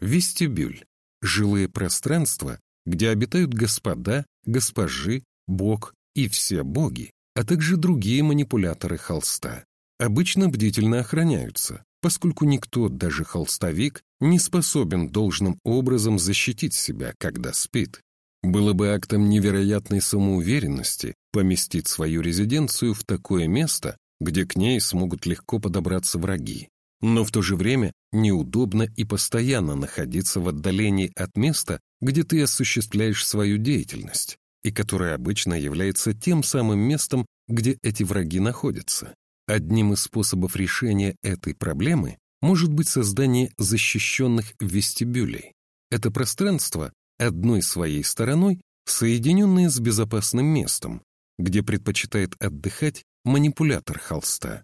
Вестибюль – жилые пространства, где обитают господа, госпожи, бог и все боги, а также другие манипуляторы холста. Обычно бдительно охраняются, поскольку никто, даже холстовик, не способен должным образом защитить себя, когда спит. Было бы актом невероятной самоуверенности поместить свою резиденцию в такое место, где к ней смогут легко подобраться враги. Но в то же время неудобно и постоянно находиться в отдалении от места, где ты осуществляешь свою деятельность, и которое обычно является тем самым местом, где эти враги находятся. Одним из способов решения этой проблемы может быть создание защищенных вестибюлей. Это пространство одной своей стороной соединенное с безопасным местом, где предпочитает отдыхать манипулятор холста,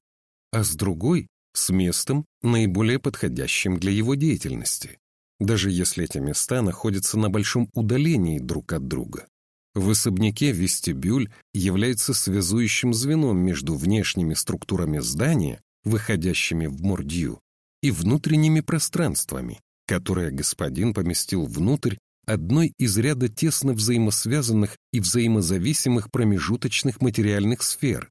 а с другой — с местом, наиболее подходящим для его деятельности, даже если эти места находятся на большом удалении друг от друга. В особняке вестибюль является связующим звеном между внешними структурами здания, выходящими в мордью, и внутренними пространствами, которые господин поместил внутрь одной из ряда тесно взаимосвязанных и взаимозависимых промежуточных материальных сфер,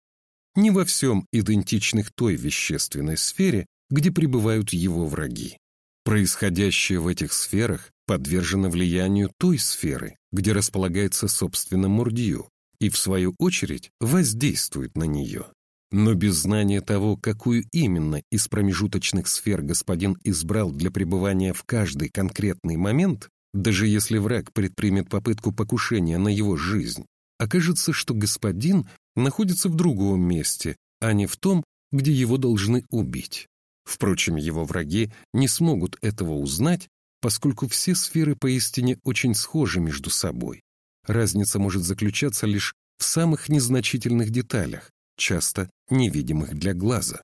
не во всем идентичных той вещественной сфере, где пребывают его враги. Происходящее в этих сферах подвержено влиянию той сферы, где располагается собственно Мурдью, и, в свою очередь, воздействует на нее. Но без знания того, какую именно из промежуточных сфер господин избрал для пребывания в каждый конкретный момент, даже если враг предпримет попытку покушения на его жизнь, окажется, что господин находится в другом месте, а не в том, где его должны убить. Впрочем, его враги не смогут этого узнать, поскольку все сферы поистине очень схожи между собой. Разница может заключаться лишь в самых незначительных деталях, часто невидимых для глаза.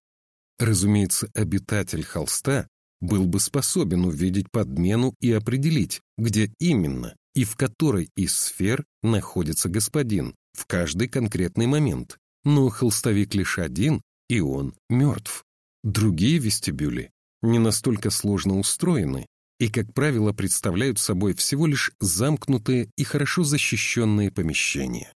Разумеется, обитатель холста был бы способен увидеть подмену и определить, где именно и в которой из сфер находится господин в каждый конкретный момент. Но холстовик лишь один, и он мертв. Другие вестибюли не настолько сложно устроены и, как правило, представляют собой всего лишь замкнутые и хорошо защищенные помещения.